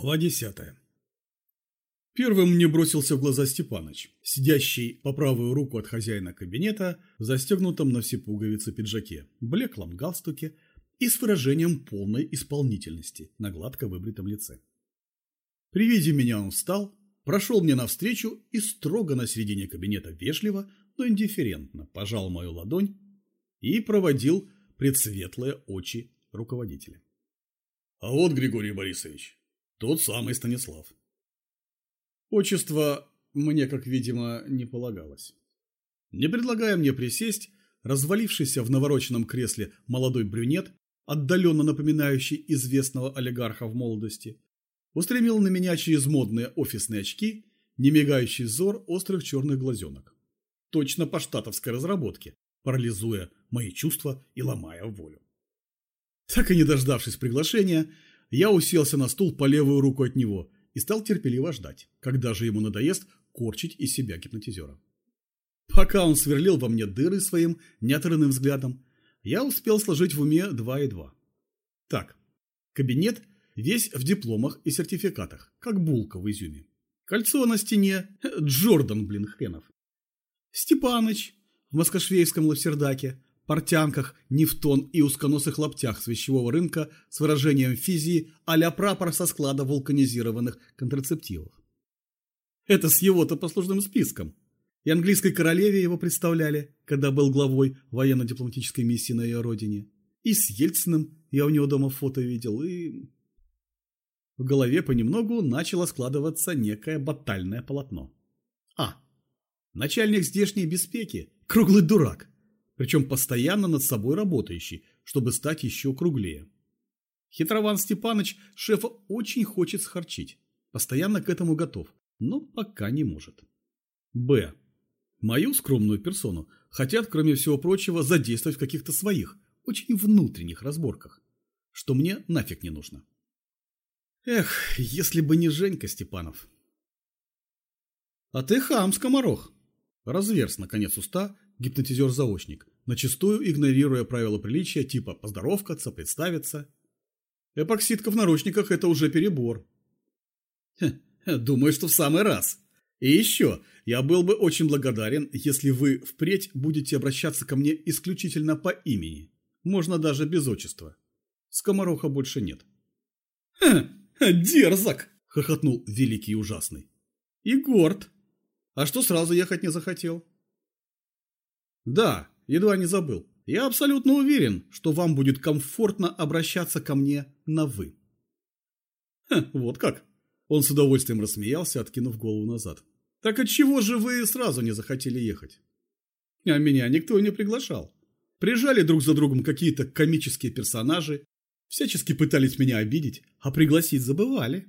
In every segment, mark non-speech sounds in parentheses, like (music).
Глава десятая. Первым мне бросился в глаза Степаныч, сидящий по правую руку от хозяина кабинета в застегнутом на все пуговицы пиджаке, блеклом галстуке и с выражением полной исполнительности на гладко выбритом лице. При виде меня он встал, прошел мне навстречу и строго на середине кабинета вежливо, но индифферентно пожал мою ладонь и проводил предсветлые очи руководителя. А вот, Григорий Борисович, тот самый Станислав. Отчество мне, как видимо, не полагалось. Не предлагая мне присесть, развалившийся в навороченном кресле молодой брюнет, отдаленно напоминающий известного олигарха в молодости, устремил на меня через модные офисные очки немигающий взор острых черных глазенок. Точно по штатовской разработке, парализуя мои чувства и ломая волю. Так и не дождавшись приглашения, я уселся на стул по левую руку от него и стал терпеливо ждать, когда же ему надоест корчить из себя гипнотизера. Пока он сверлил во мне дыры своим неотрывным взглядом, я успел сложить в уме два и два. Так, кабинет весь в дипломах и сертификатах, как булка в изюме. Кольцо на стене, Джордан, блин, хренов. Степаныч в москошвейском лафсердаке, портянках, нефтон и узконосых лаптях с вещевого рынка с выражением физии а прапор со склада вулканизированных контрацептивов. Это с его-то послужным списком. И английской королеве его представляли, когда был главой военно-дипломатической миссии на ее родине. И с Ельциным я у него дома фото видел, и... В голове понемногу начало складываться некое батальное полотно. А. Начальник здешней беспеки – круглый дурак причем постоянно над собой работающий, чтобы стать еще круглее. Хитрован Степаныч шефа очень хочет схарчить, постоянно к этому готов, но пока не может. Б. Мою скромную персону хотят, кроме всего прочего, задействовать в каких-то своих, очень внутренних разборках, что мне нафиг не нужно. Эх, если бы не Женька Степанов. А ты хам, скоморох. Разверз, наконец, уста гипнотизер-заочник, начастую игнорируя правила приличия типа поздоровкаться, представиться. Эпоксидка в наручниках – это уже перебор. думаю, что в самый раз. И еще, я был бы очень благодарен, если вы впредь будете обращаться ко мне исключительно по имени. Можно даже без отчества. Скомороха больше нет. «Ха, дерзок!» – хохотнул великий ужасный. «И горд. А что сразу ехать не захотел?» Да, едва не забыл. Я абсолютно уверен, что вам будет комфортно обращаться ко мне на «вы». Ха, вот как. Он с удовольствием рассмеялся, откинув голову назад. Так отчего же вы сразу не захотели ехать? А меня никто не приглашал. Прижали друг за другом какие-то комические персонажи, всячески пытались меня обидеть, а пригласить забывали.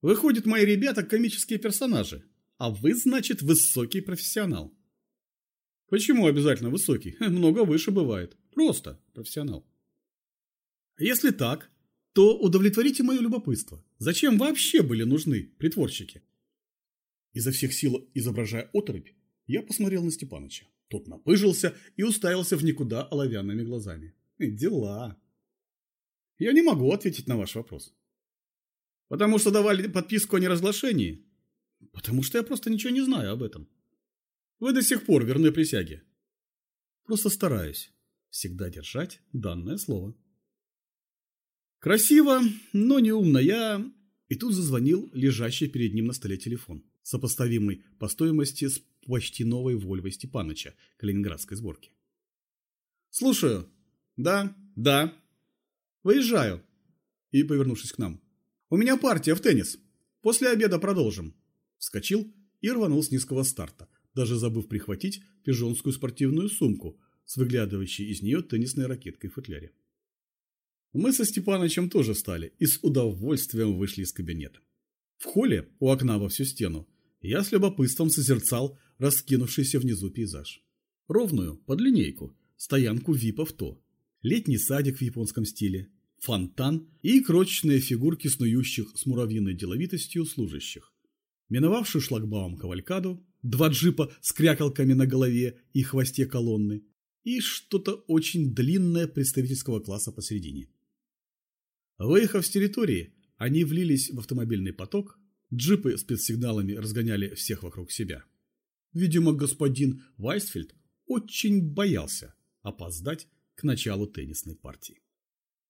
Выходят, мои ребята комические персонажи, а вы, значит, высокий профессионал. Почему обязательно высокий? (laughs) Много выше бывает. Просто профессионал. Если так, то удовлетворите мое любопытство. Зачем вообще были нужны притворщики? Изо всех сил изображая отрыбь, я посмотрел на Степаныча. Тот напыжился и уставился в никуда оловянными глазами. Дела. Я не могу ответить на ваш вопрос. Потому что давали подписку о неразглашении? Потому что я просто ничего не знаю об этом. Вы до сих пор верны присяге. Просто стараюсь всегда держать данное слово. Красиво, но не умно я... И тут зазвонил лежащий перед ним на столе телефон, сопоставимый по стоимости с почти новой Вольвой Степаныча калининградской сборки. «Слушаю. Да, да. Выезжаю». И, повернувшись к нам. «У меня партия в теннис. После обеда продолжим». Вскочил и рванул с низкого старта, даже забыв прихватить пижонскую спортивную сумку с выглядывающей из нее теннисной ракеткой в футляре. Мы со Степанычем тоже встали и с удовольствием вышли из кабинета. В холле, у окна во всю стену, я с любопытством созерцал раскинувшийся внизу пейзаж. Ровную, под линейку, стоянку вип-авто, летний садик в японском стиле, фонтан и крочечные фигурки снующих с муравьиной деловитостью служащих. Миновавшую шлагбаум кавалькаду, два джипа с крякалками на голове и хвосте колонны и что-то очень длинное представительского класса посередине. Выехав с территории, Они влились в автомобильный поток, джипы спецсигналами разгоняли всех вокруг себя. Видимо, господин Вайсфельд очень боялся опоздать к началу теннисной партии.